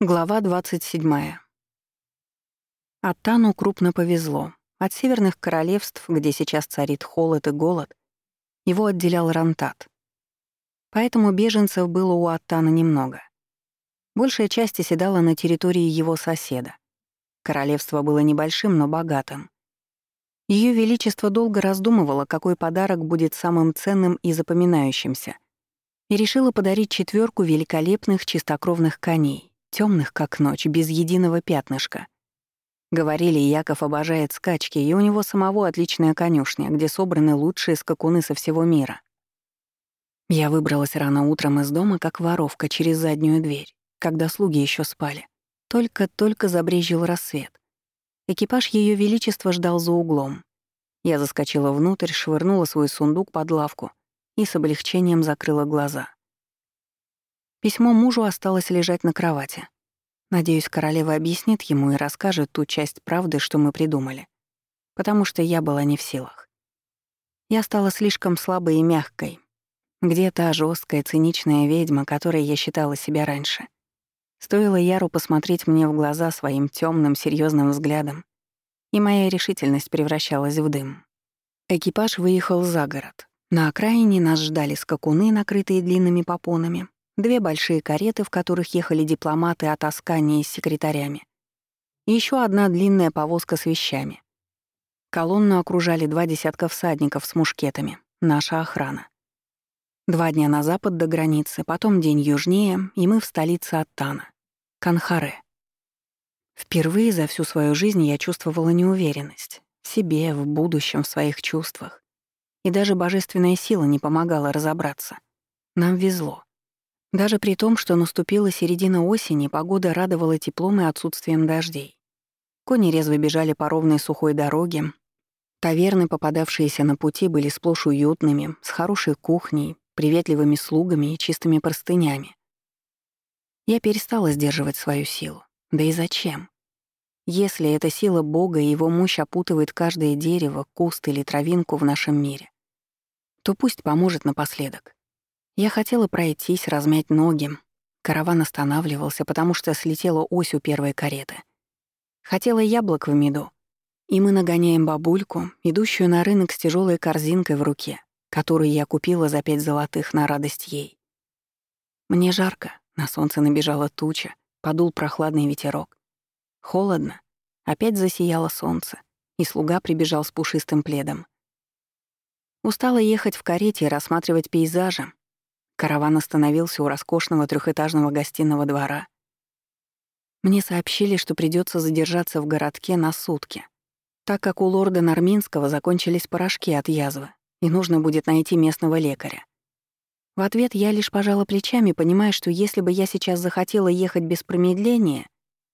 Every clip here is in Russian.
Глава 27. Аттану крупно повезло. От северных королевств, где сейчас царит холод и голод, его отделял Рантат. Поэтому беженцев было у Аттана немного. Большая часть оседала на территории его соседа. Королевство было небольшим, но богатым. Ее Величество долго раздумывало, какой подарок будет самым ценным и запоминающимся, и решила подарить четверку великолепных чистокровных коней, темных как ночь, без единого пятнышка. Говорили, Яков обожает скачки, и у него самого отличная конюшня, где собраны лучшие скакуны со всего мира. Я выбралась рано утром из дома, как воровка, через заднюю дверь, когда слуги еще спали. Только-только забрезжил рассвет. Экипаж Ее Величества ждал за углом. Я заскочила внутрь, швырнула свой сундук под лавку и с облегчением закрыла глаза. Письмо мужу осталось лежать на кровати. Надеюсь, королева объяснит ему и расскажет ту часть правды, что мы придумали. Потому что я была не в силах. Я стала слишком слабой и мягкой. Где та жесткая, циничная ведьма, которой я считала себя раньше? Стоило Яру посмотреть мне в глаза своим темным, серьезным взглядом, и моя решительность превращалась в дым. Экипаж выехал за город. На окраине нас ждали скакуны, накрытые длинными попонами, две большие кареты, в которых ехали дипломаты от Аскании с секретарями, и еще одна длинная повозка с вещами. Колонну окружали два десятка всадников с мушкетами, наша охрана. Два дня на запад до границы, потом день южнее, и мы в столице Аттана, Канхаре. Впервые за всю свою жизнь я чувствовала неуверенность в себе, в будущем, в своих чувствах. И даже божественная сила не помогала разобраться. Нам везло. Даже при том, что наступила середина осени, погода радовала теплом и отсутствием дождей. Кони резво бежали по ровной сухой дороге. Таверны, попадавшиеся на пути, были сплошь уютными, с хорошей кухней, приветливыми слугами и чистыми простынями. Я перестала сдерживать свою силу. Да и зачем? Если эта сила Бога и его мощь опутывает каждое дерево, куст или травинку в нашем мире, то пусть поможет напоследок. Я хотела пройтись, размять ноги. Караван останавливался, потому что слетела ось у первой кареты. Хотела яблок в меду. И мы нагоняем бабульку, идущую на рынок с тяжелой корзинкой в руке, которую я купила за пять золотых на радость ей. Мне жарко, на солнце набежала туча, подул прохладный ветерок. Холодно, опять засияло солнце, и слуга прибежал с пушистым пледом. Устала ехать в карете и рассматривать пейзажи, Караван остановился у роскошного трехэтажного гостиного двора. Мне сообщили, что придется задержаться в городке на сутки, так как у лорда Норминского закончились порошки от язвы, и нужно будет найти местного лекаря. В ответ я лишь пожала плечами, понимая, что если бы я сейчас захотела ехать без промедления,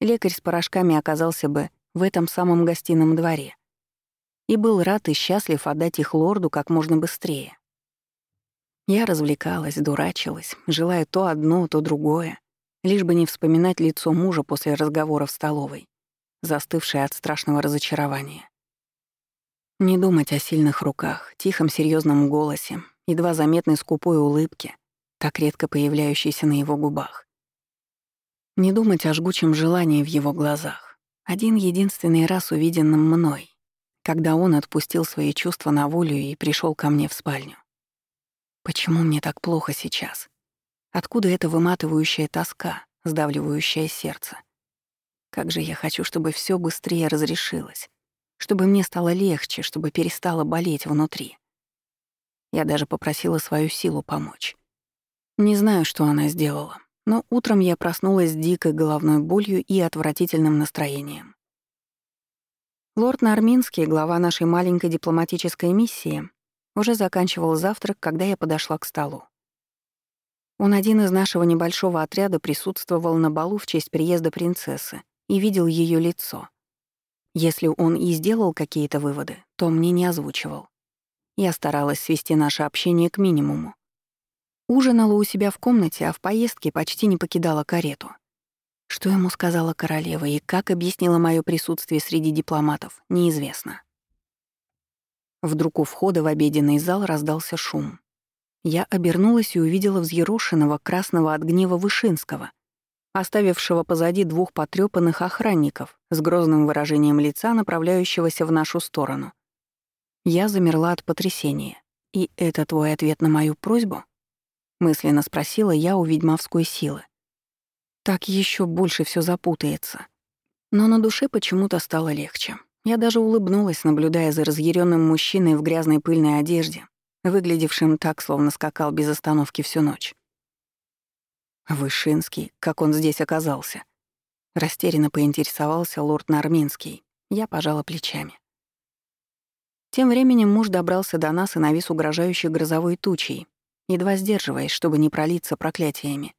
лекарь с порошками оказался бы в этом самом гостином дворе и был рад и счастлив отдать их лорду как можно быстрее. Я развлекалась, дурачилась, желая то одно, то другое, лишь бы не вспоминать лицо мужа после разговора в столовой, застывшее от страшного разочарования. Не думать о сильных руках, тихом серьезном голосе, едва заметной скупой улыбке, так редко появляющейся на его губах. Не думать о жгучем желании в его глазах, один единственный раз увиденном мной, когда он отпустил свои чувства на волю и пришел ко мне в спальню. Почему мне так плохо сейчас? Откуда эта выматывающая тоска, сдавливающая сердце? Как же я хочу, чтобы все быстрее разрешилось, чтобы мне стало легче, чтобы перестало болеть внутри. Я даже попросила свою силу помочь. Не знаю, что она сделала, но утром я проснулась с дикой головной болью и отвратительным настроением. Лорд Нарминский, глава нашей маленькой дипломатической миссии, уже заканчивал завтрак, когда я подошла к столу. Он один из нашего небольшого отряда присутствовал на балу в честь приезда принцессы и видел ее лицо. Если он и сделал какие-то выводы, то мне не озвучивал. Я старалась свести наше общение к минимуму. Ужинала у себя в комнате, а в поездке почти не покидала карету. Что ему сказала королева и как объяснила мое присутствие среди дипломатов, неизвестно. Вдруг у входа в обеденный зал раздался шум. Я обернулась и увидела взъерошенного, красного от гнева Вышинского, оставившего позади двух потрёпанных охранников с грозным выражением лица, направляющегося в нашу сторону. Я замерла от потрясения. «И это твой ответ на мою просьбу?» Мысленно спросила я у ведьмовской силы. Так еще больше все запутается. Но на душе почему-то стало легче. Я даже улыбнулась, наблюдая за разъяренным мужчиной в грязной пыльной одежде, выглядевшим так, словно скакал без остановки всю ночь. Вышинский, как он здесь оказался? Растерянно поинтересовался лорд Нарминский. Я пожала плечами. Тем временем муж добрался до нас и навис угрожающей грозовой тучей, едва сдерживаясь, чтобы не пролиться проклятиями.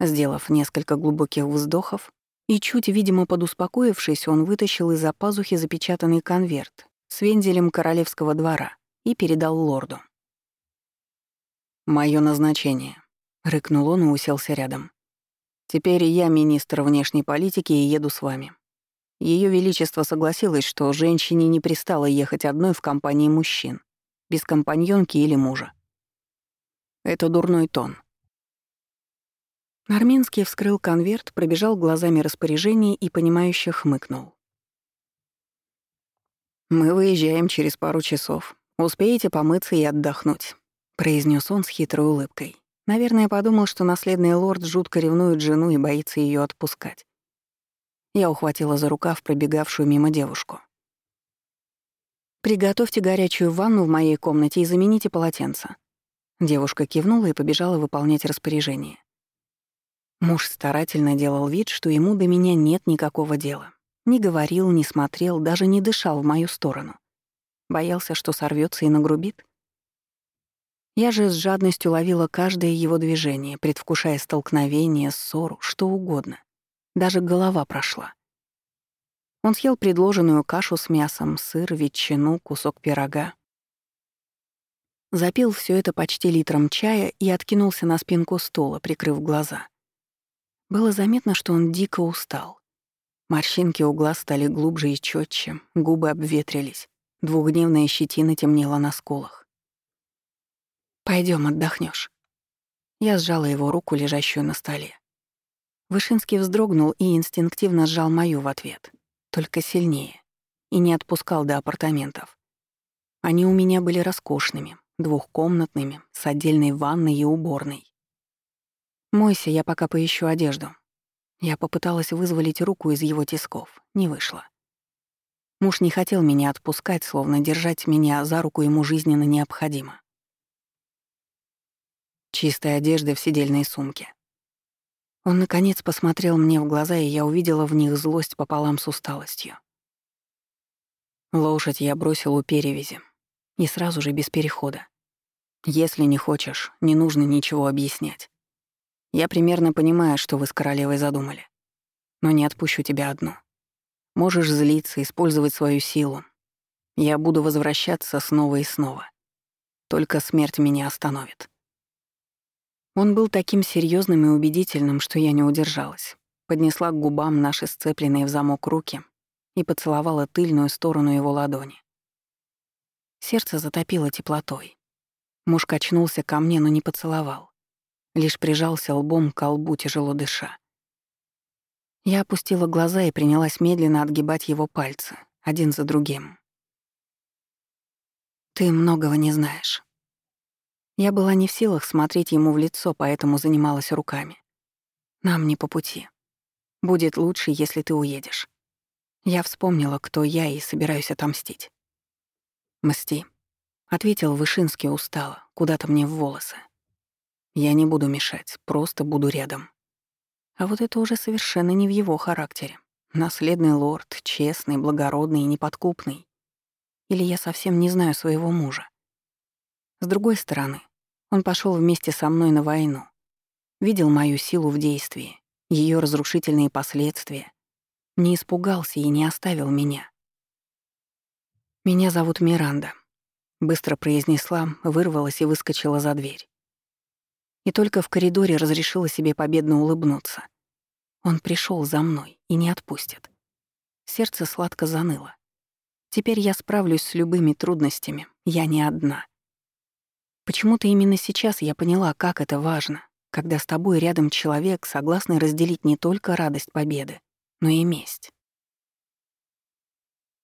Сделав несколько глубоких вздохов и чуть, видимо, подуспокоившись, он вытащил из-за пазухи запечатанный конверт с вензелем королевского двора и передал лорду. «Моё назначение», — рыкнул он и уселся рядом. «Теперь я министр внешней политики и еду с вами. Ее Величество согласилось, что женщине не пристало ехать одной в компании мужчин, без компаньонки или мужа. Это дурной тон. Арминский вскрыл конверт, пробежал глазами распоряжение и, понимающе хмыкнул. «Мы выезжаем через пару часов. Успеете помыться и отдохнуть», — произнес он с хитрой улыбкой. Наверное, подумал, что наследный лорд жутко ревнует жену и боится ее отпускать. Я ухватила за рукав пробегавшую мимо девушку. «Приготовьте горячую ванну в моей комнате и замените полотенце». Девушка кивнула и побежала выполнять распоряжение. Муж старательно делал вид, что ему до меня нет никакого дела. Не говорил, не смотрел, даже не дышал в мою сторону. Боялся, что сорвется и нагрубит. Я же с жадностью ловила каждое его движение, предвкушая столкновение, ссору, что угодно. Даже голова прошла. Он съел предложенную кашу с мясом, сыр, ветчину, кусок пирога. Запил все это почти литром чая и откинулся на спинку стула, прикрыв глаза. Было заметно, что он дико устал. Морщинки у глаз стали глубже и четче, губы обветрились, двухдневная щетина темнела на скулах. Пойдем, отдохнешь. Я сжала его руку, лежащую на столе. Вышинский вздрогнул и инстинктивно сжал мою в ответ, только сильнее, и не отпускал до апартаментов. Они у меня были роскошными, двухкомнатными, с отдельной ванной и уборной. «Мойся, я пока поищу одежду». Я попыталась вызволить руку из его тисков. Не вышло. Муж не хотел меня отпускать, словно держать меня за руку ему жизненно необходимо. Чистая одежда в сидельной сумке. Он, наконец, посмотрел мне в глаза, и я увидела в них злость пополам с усталостью. Лошадь я бросил у перевязи. И сразу же без перехода. Если не хочешь, не нужно ничего объяснять. Я примерно понимаю, что вы с королевой задумали. Но не отпущу тебя одну. Можешь злиться, использовать свою силу. Я буду возвращаться снова и снова. Только смерть меня остановит. Он был таким серьезным и убедительным, что я не удержалась. Поднесла к губам наши сцепленные в замок руки и поцеловала тыльную сторону его ладони. Сердце затопило теплотой. Муж качнулся ко мне, но не поцеловал лишь прижался лбом к лбу, тяжело дыша. Я опустила глаза и принялась медленно отгибать его пальцы, один за другим. «Ты многого не знаешь». Я была не в силах смотреть ему в лицо, поэтому занималась руками. «Нам не по пути. Будет лучше, если ты уедешь». Я вспомнила, кто я, и собираюсь отомстить. «Мсти», — ответил Вышинский устало, куда-то мне в волосы. Я не буду мешать, просто буду рядом. А вот это уже совершенно не в его характере. Наследный лорд, честный, благородный и неподкупный. Или я совсем не знаю своего мужа. С другой стороны, он пошел вместе со мной на войну. Видел мою силу в действии, ее разрушительные последствия. Не испугался и не оставил меня. «Меня зовут Миранда», — быстро произнесла, вырвалась и выскочила за дверь и только в коридоре разрешила себе победно улыбнуться. Он пришел за мной и не отпустит. Сердце сладко заныло. Теперь я справлюсь с любыми трудностями, я не одна. Почему-то именно сейчас я поняла, как это важно, когда с тобой рядом человек, согласный разделить не только радость победы, но и месть.